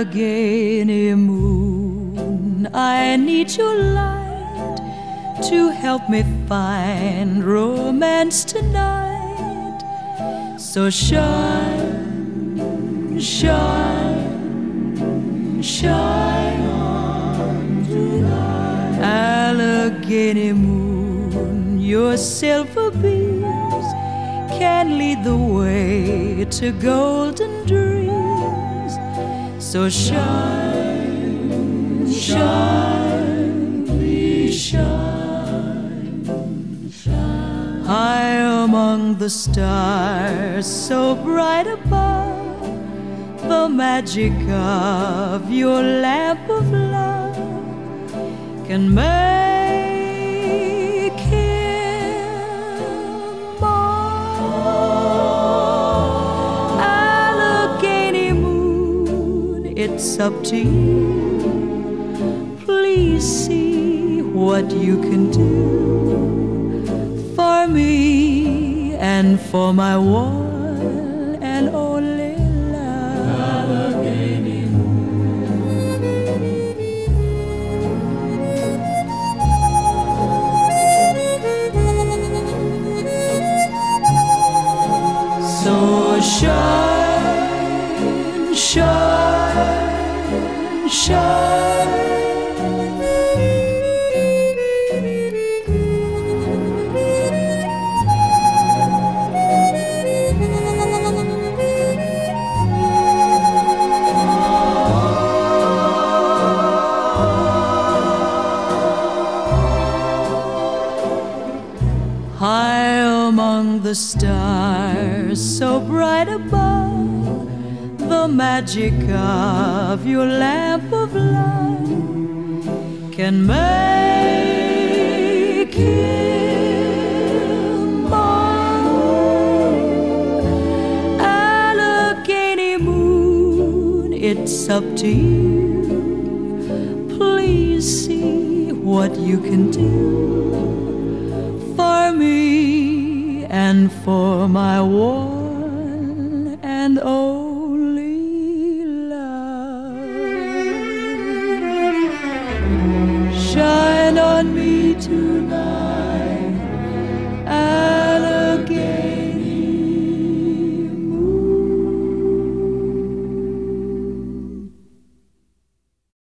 Allegheny moon, I need your light to help me find romance tonight. So shine, shine, shine on tonight. Allegheny moon, your silver beams can lead the way to golden dreams. So shine, shine, please shine, shine. High among the stars, so bright above, the magic of your lamp of love can make it's up to you. Please see what you can do for me and for my one and only love. So shine, High among the stars, so bright above, the magic of your lamp of love can make him mine. Allegheny moon, it's up to you. Please see what you can do for me and for my one on me tonight.